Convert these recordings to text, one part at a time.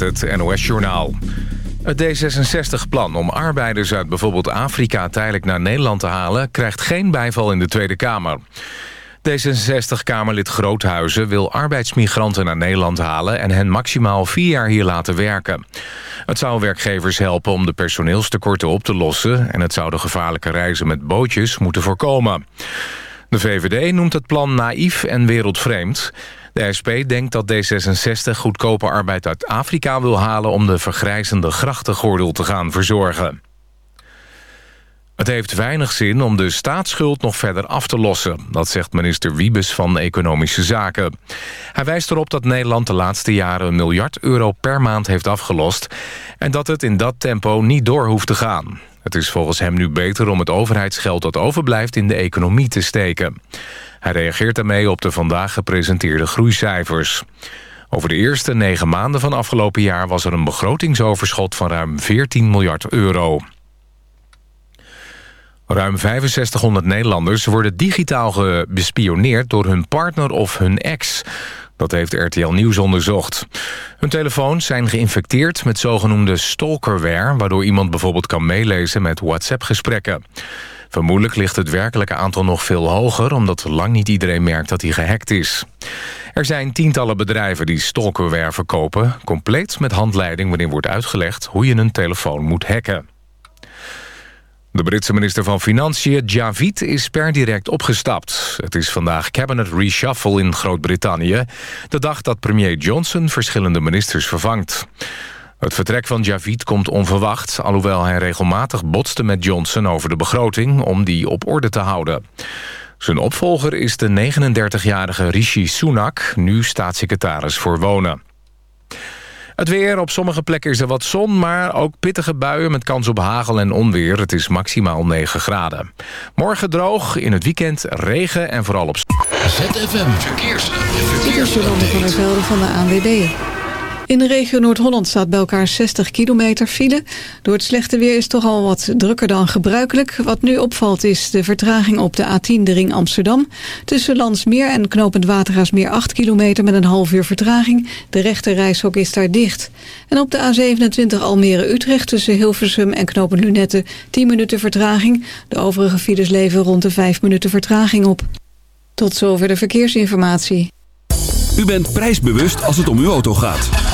het NOS-journaal. Het D66-plan om arbeiders uit bijvoorbeeld Afrika tijdelijk naar Nederland te halen... krijgt geen bijval in de Tweede Kamer. D66-Kamerlid Groothuizen wil arbeidsmigranten naar Nederland halen... en hen maximaal vier jaar hier laten werken. Het zou werkgevers helpen om de personeelstekorten op te lossen... en het zou de gevaarlijke reizen met bootjes moeten voorkomen. De VVD noemt het plan naïef en wereldvreemd... De SP denkt dat D66 goedkope arbeid uit Afrika wil halen... om de vergrijzende grachtengordel te gaan verzorgen. Het heeft weinig zin om de staatsschuld nog verder af te lossen. Dat zegt minister Wiebes van Economische Zaken. Hij wijst erop dat Nederland de laatste jaren een miljard euro per maand heeft afgelost... en dat het in dat tempo niet door hoeft te gaan. Het is volgens hem nu beter om het overheidsgeld dat overblijft in de economie te steken. Hij reageert daarmee op de vandaag gepresenteerde groeicijfers. Over de eerste negen maanden van afgelopen jaar was er een begrotingsoverschot van ruim 14 miljard euro. Ruim 6500 Nederlanders worden digitaal bespioneerd door hun partner of hun ex. Dat heeft RTL Nieuws onderzocht. Hun telefoons zijn geïnfecteerd met zogenoemde stalkerware... waardoor iemand bijvoorbeeld kan meelezen met WhatsApp-gesprekken. Vermoedelijk ligt het werkelijke aantal nog veel hoger... omdat lang niet iedereen merkt dat hij gehackt is. Er zijn tientallen bedrijven die stalkerware verkopen... compleet met handleiding waarin wordt uitgelegd... hoe je een telefoon moet hacken. De Britse minister van Financiën, Javid, is per direct opgestapt. Het is vandaag cabinet reshuffle in Groot-Brittannië... de dag dat premier Johnson verschillende ministers vervangt. Het vertrek van Javid komt onverwacht... alhoewel hij regelmatig botste met Johnson over de begroting... om die op orde te houden. Zijn opvolger is de 39-jarige Rishi Sunak... nu staatssecretaris voor Wonen. Het weer, op sommige plekken is er wat zon... maar ook pittige buien met kans op hagel en onweer. Het is maximaal 9 graden. Morgen droog, in het weekend regen en vooral op... ZFM Verkeers. Verkeers. van der Velde van de ANWB. In de regio Noord-Holland staat bij elkaar 60 kilometer file. Door het slechte weer is het toch al wat drukker dan gebruikelijk. Wat nu opvalt is de vertraging op de A10, de ring Amsterdam. Tussen Landsmeer en Knopend Watergaasmeer 8 kilometer met een half uur vertraging. De rechte reishok is daar dicht. En op de A27 Almere-Utrecht tussen Hilversum en Knopend Lunette 10 minuten vertraging. De overige files leveren rond de 5 minuten vertraging op. Tot zover de verkeersinformatie. U bent prijsbewust als het om uw auto gaat.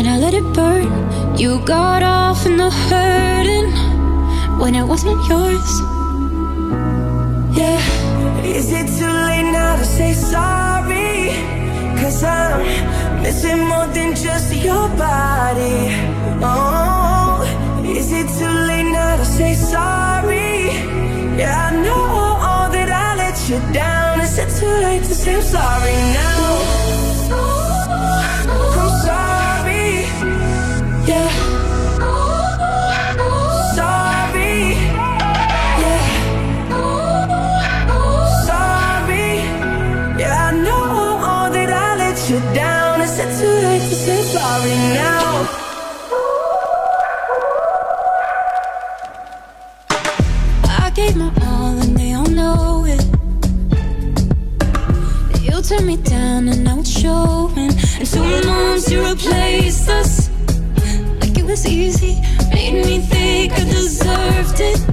and I let it burn. You got off in the hurting when it wasn't yours. Yeah. Is it too late now to say sorry? Cause I'm missing more than just your body. Oh, is it too late now to say sorry? Yeah, I know all that I let you down. Is it too late to say I'm sorry now? And two months you replaced us like it was easy. Made me think I deserved it.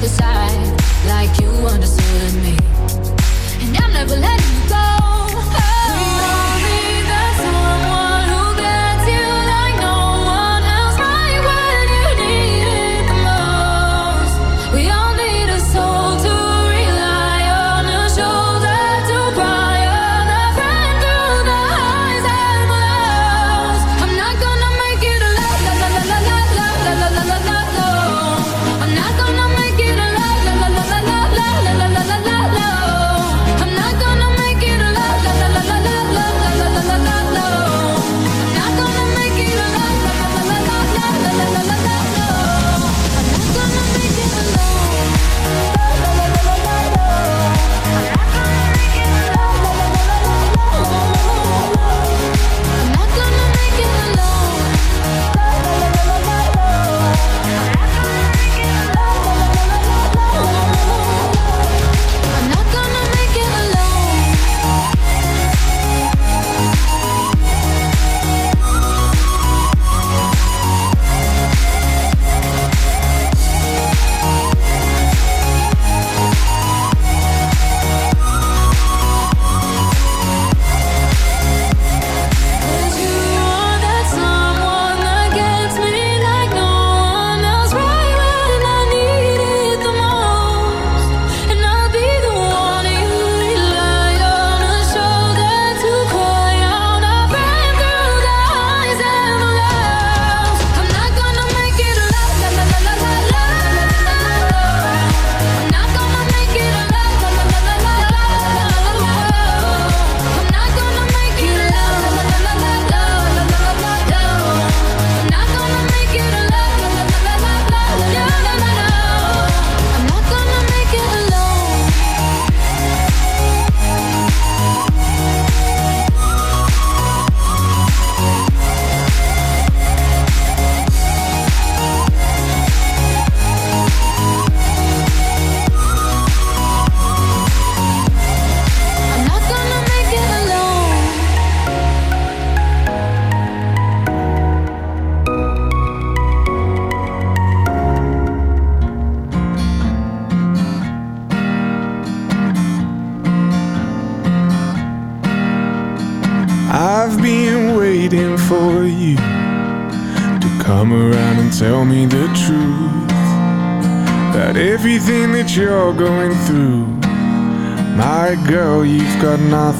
other side, like you understood me. And I'm never letting you go.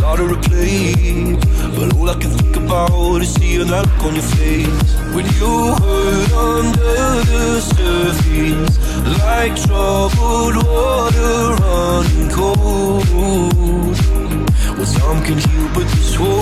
hard to replace. But all I can think about is seeing that look on your face. When you hurt under the surface Like troubled water running cold. Well, some can heal, but this will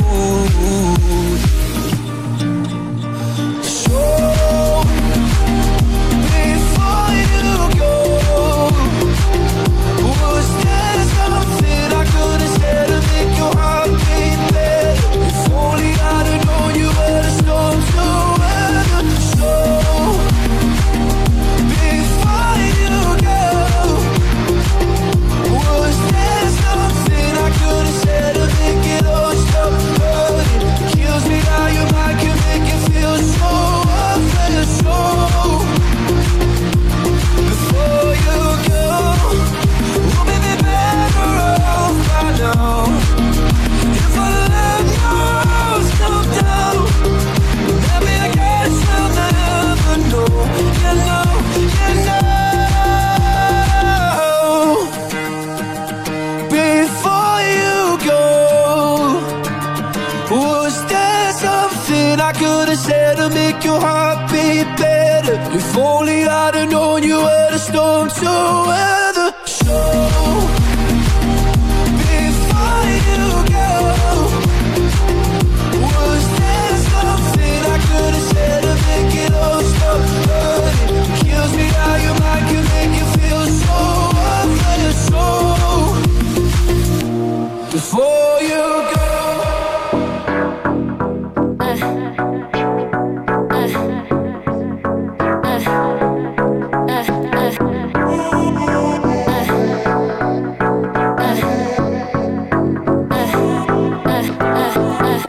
I'd have known you were the storm so well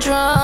Drum.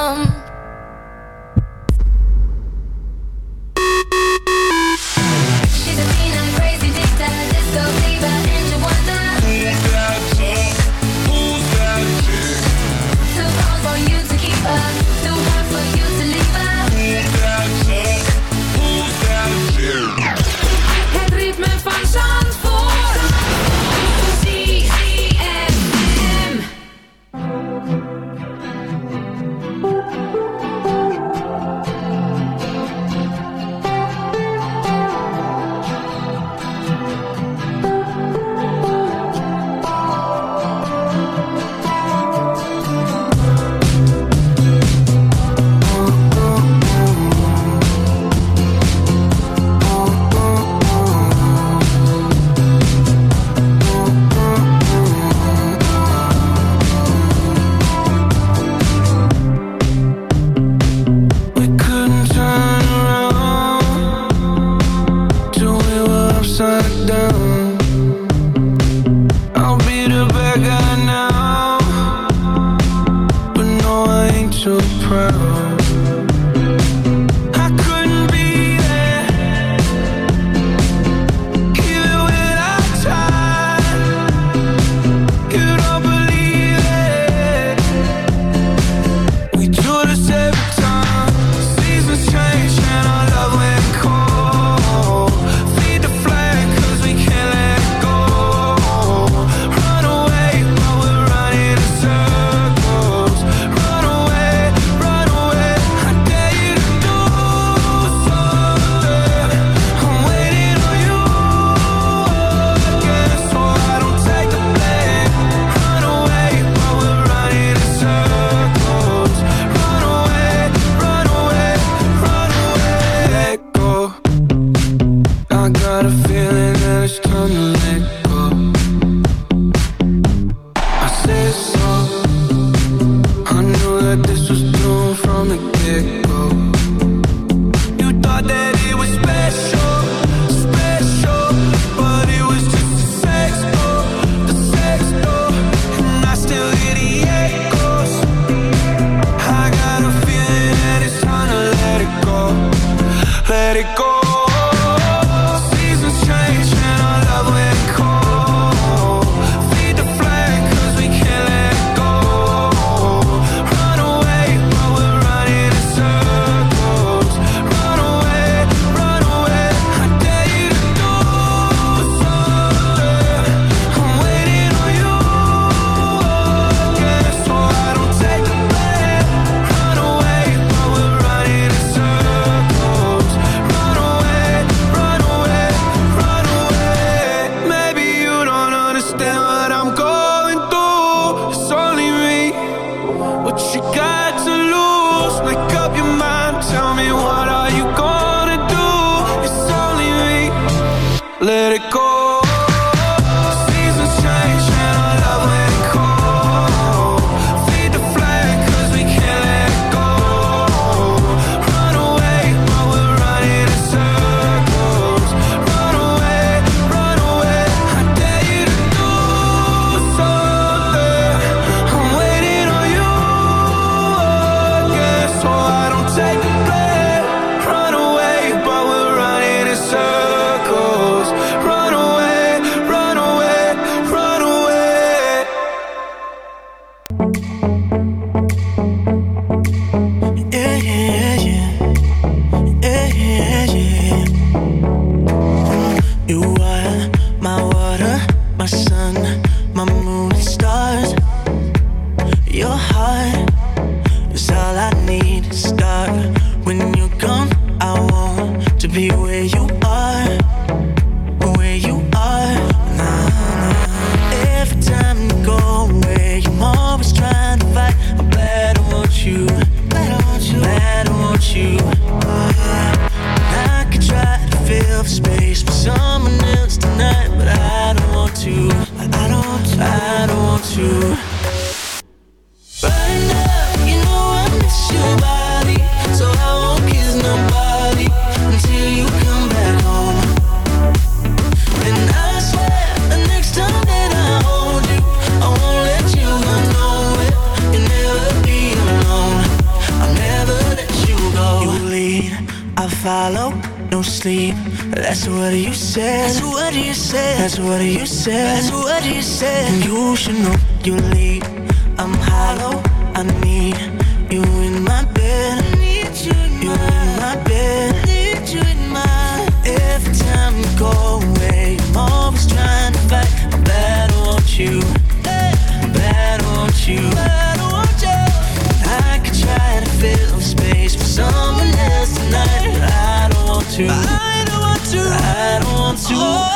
to I don't want to I don't want to oh.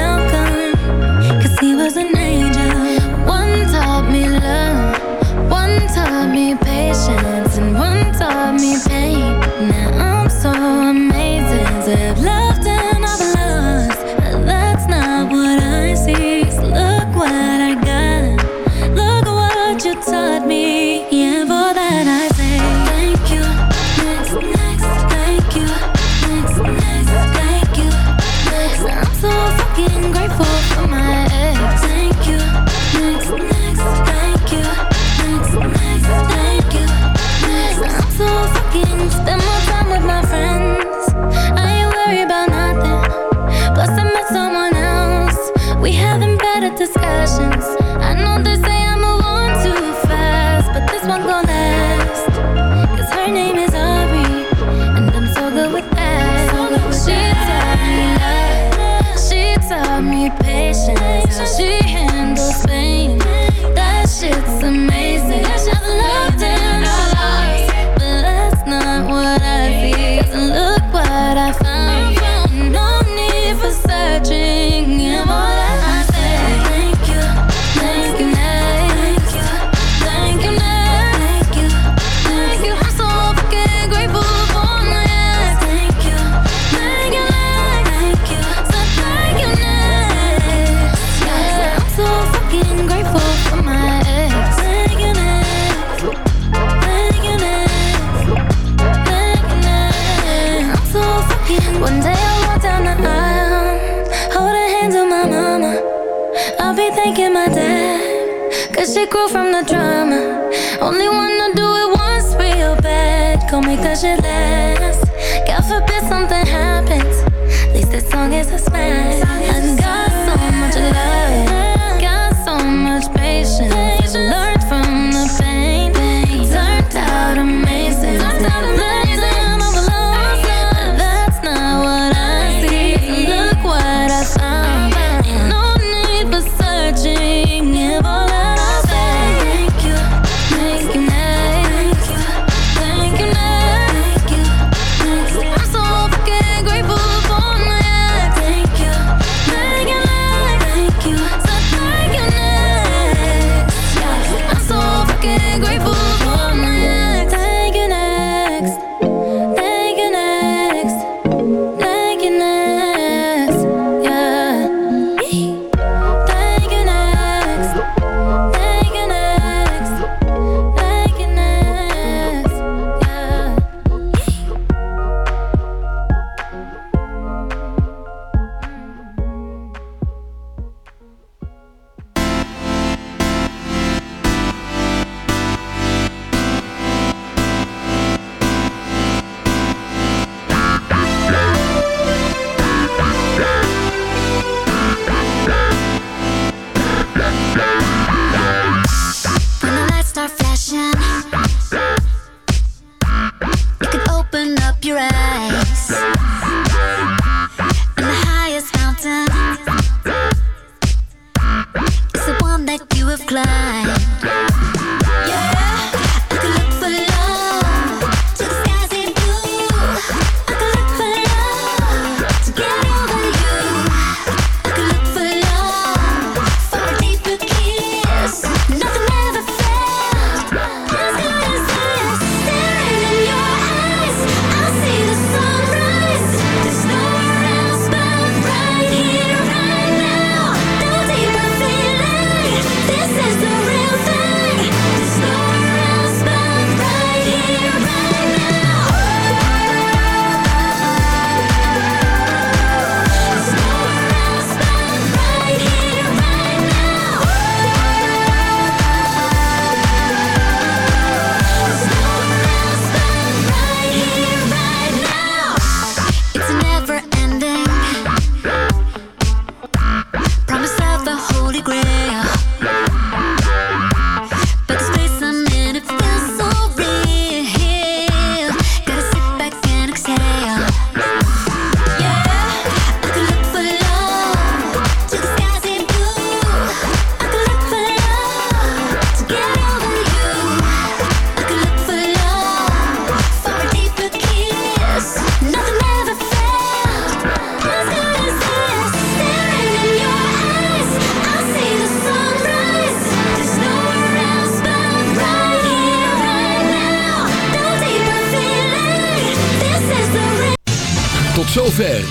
Guess it grew from the drama. Only wanna do it once real bad. Call make cause it lasts God forbid something happens. At least as long as I smash. I got climb.